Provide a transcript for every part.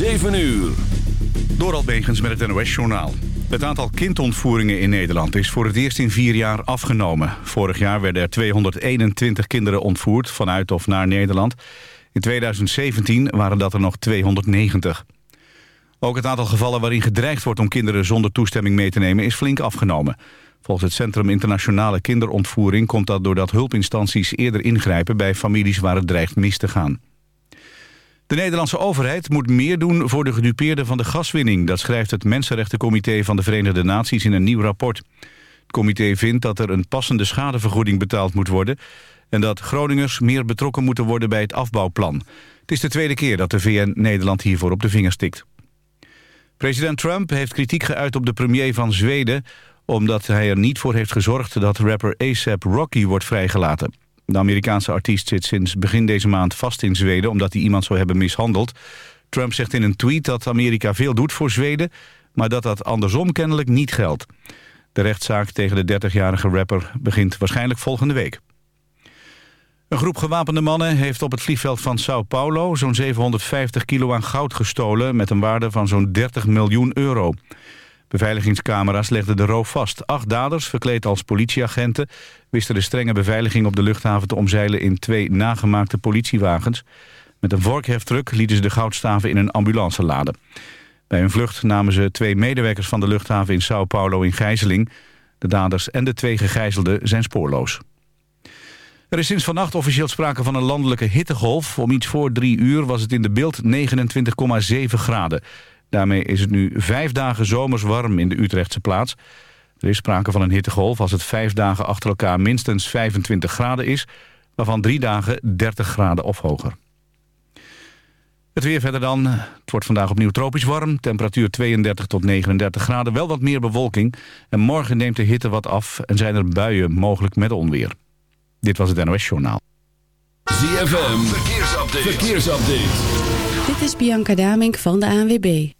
7 uur. Door Begens met het NOS-journaal. Het aantal kindontvoeringen in Nederland is voor het eerst in vier jaar afgenomen. Vorig jaar werden er 221 kinderen ontvoerd vanuit of naar Nederland. In 2017 waren dat er nog 290. Ook het aantal gevallen waarin gedreigd wordt om kinderen zonder toestemming mee te nemen is flink afgenomen. Volgens het Centrum Internationale Kinderontvoering komt dat doordat hulpinstanties eerder ingrijpen bij families waar het dreigt mis te gaan. De Nederlandse overheid moet meer doen voor de gedupeerden van de gaswinning. Dat schrijft het Mensenrechtencomité van de Verenigde Naties in een nieuw rapport. Het comité vindt dat er een passende schadevergoeding betaald moet worden... en dat Groningers meer betrokken moeten worden bij het afbouwplan. Het is de tweede keer dat de VN Nederland hiervoor op de vingers stikt. President Trump heeft kritiek geuit op de premier van Zweden... omdat hij er niet voor heeft gezorgd dat rapper ASAP Rocky wordt vrijgelaten. De Amerikaanse artiest zit sinds begin deze maand vast in Zweden... omdat hij iemand zou hebben mishandeld. Trump zegt in een tweet dat Amerika veel doet voor Zweden... maar dat dat andersom kennelijk niet geldt. De rechtszaak tegen de 30-jarige rapper begint waarschijnlijk volgende week. Een groep gewapende mannen heeft op het vliegveld van Sao Paulo... zo'n 750 kilo aan goud gestolen met een waarde van zo'n 30 miljoen euro. Beveiligingscamera's legden de roof vast. Acht daders, verkleed als politieagenten... wisten de strenge beveiliging op de luchthaven te omzeilen... in twee nagemaakte politiewagens. Met een vorkheftruck lieten ze de goudstaven in een ambulance laden. Bij een vlucht namen ze twee medewerkers van de luchthaven in Sao Paulo in gijzeling. De daders en de twee gegijzelden zijn spoorloos. Er is sinds vannacht officieel sprake van een landelijke hittegolf. Om iets voor drie uur was het in de beeld 29,7 graden. Daarmee is het nu vijf dagen zomers warm in de Utrechtse plaats. Er is sprake van een hittegolf als het vijf dagen achter elkaar minstens 25 graden is... waarvan drie dagen 30 graden of hoger. Het weer verder dan. Het wordt vandaag opnieuw tropisch warm. Temperatuur 32 tot 39 graden. Wel wat meer bewolking. En morgen neemt de hitte wat af en zijn er buien mogelijk met onweer. Dit was het NOS Journaal. ZFM, verkeersupdate. verkeersupdate. Dit is Bianca Damink van de ANWB.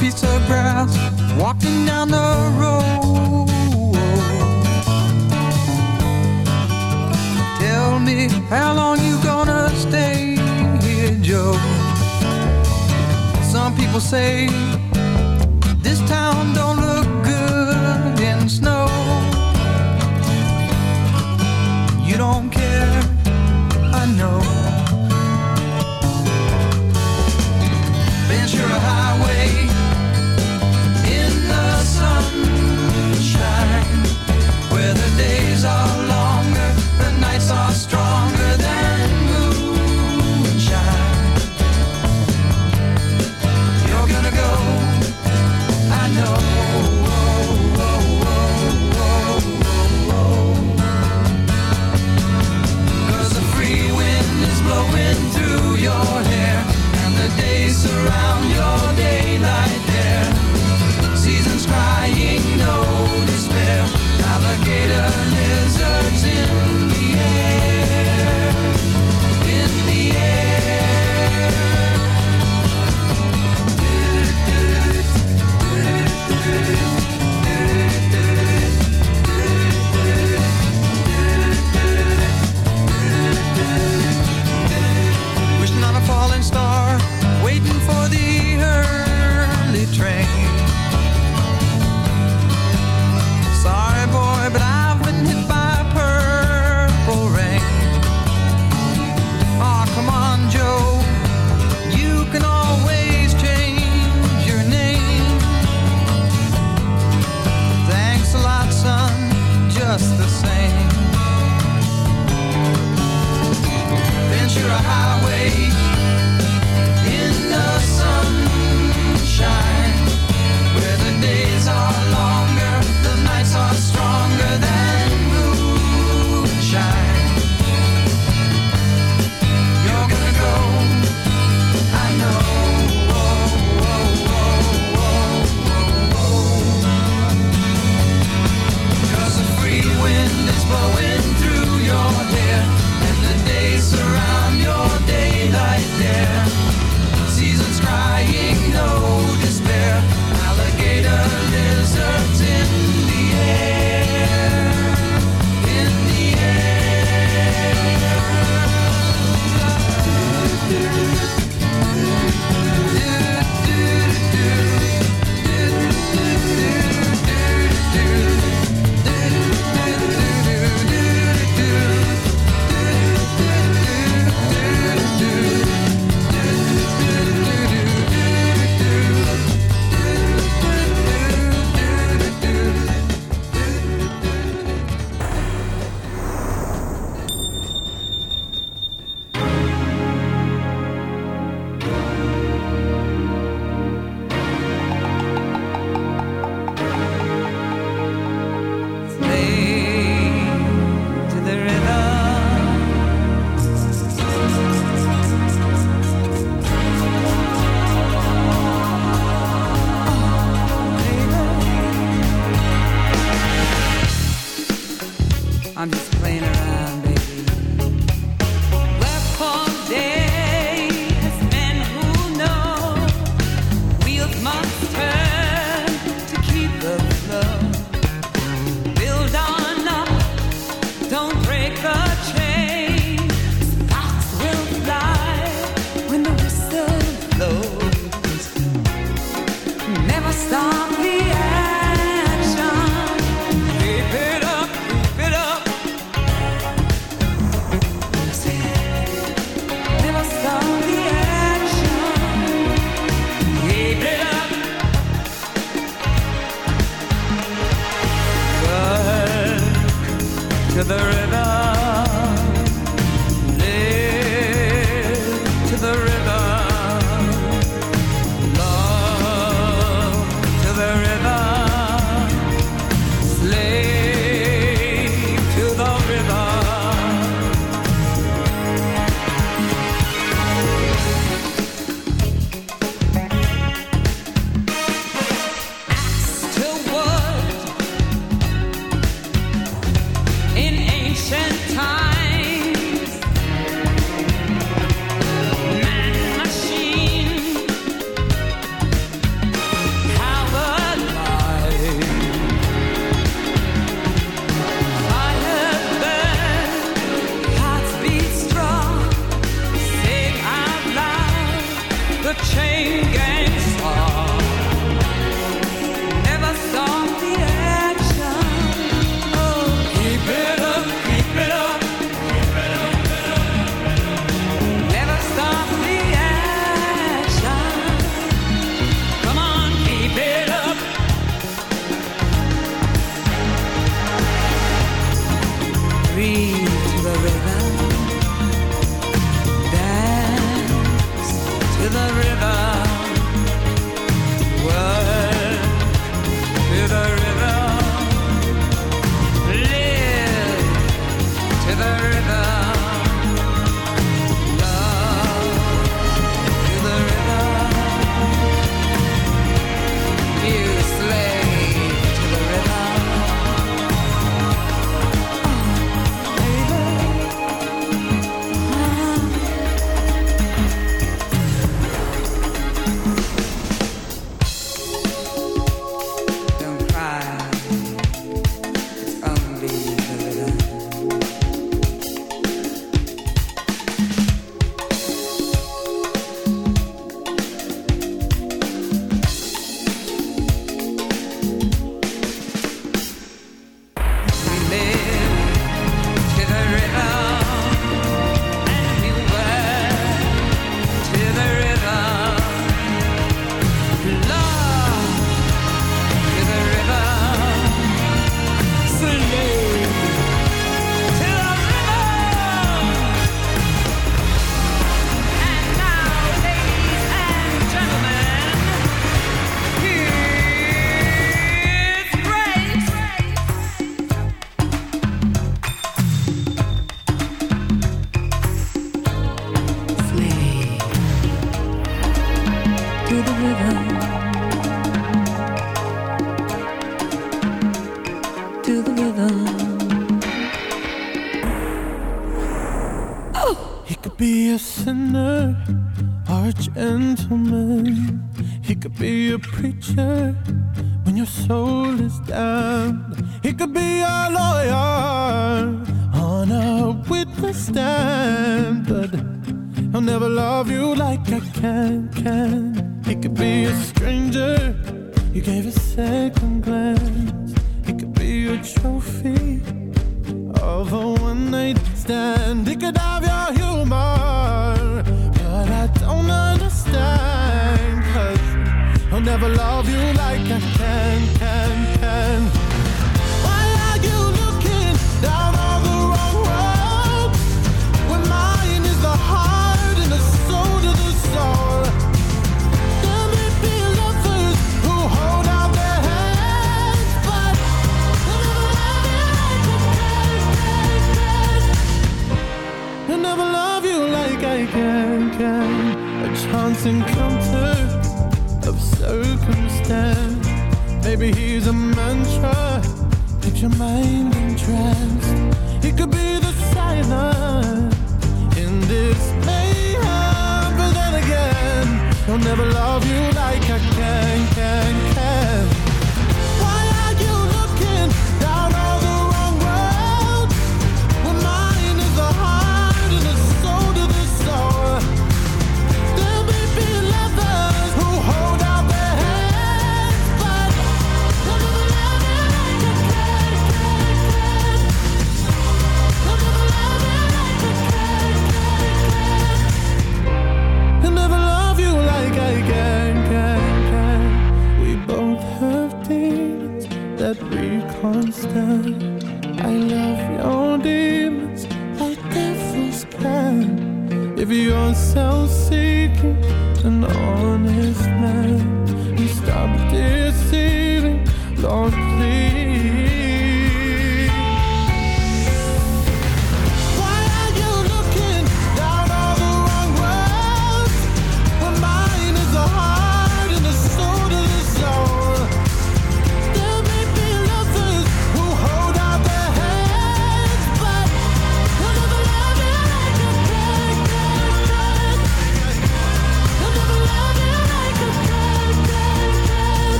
Piece of grass, walking down the road. Tell me how long you gonna stay here, Joe. Some people say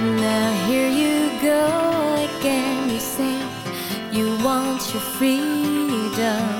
Now here you go again, you say you want your freedom.